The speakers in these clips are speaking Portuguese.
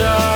show.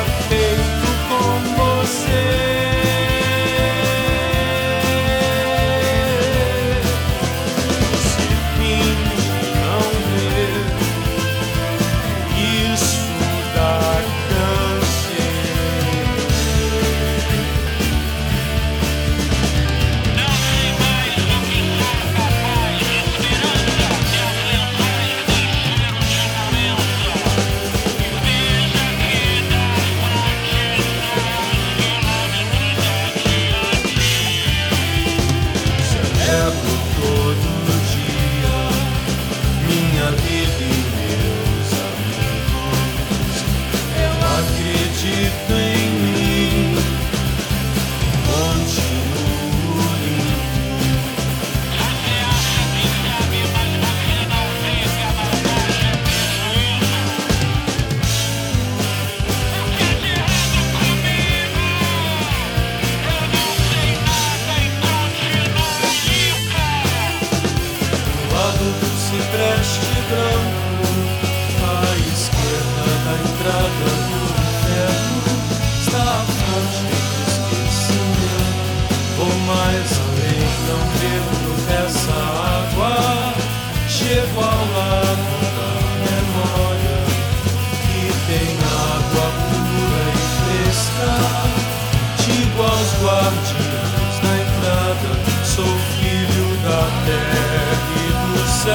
neve do céu.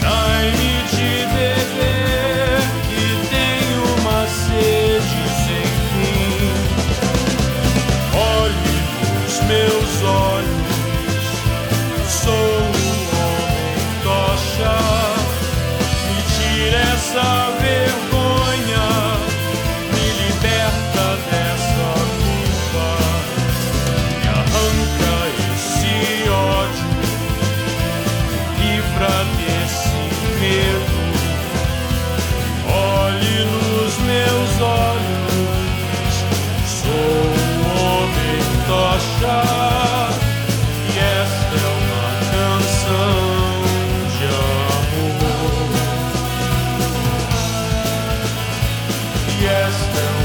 Dai-me de beber, que tenho uma sede sem fim. Olhe nos meus olhos. just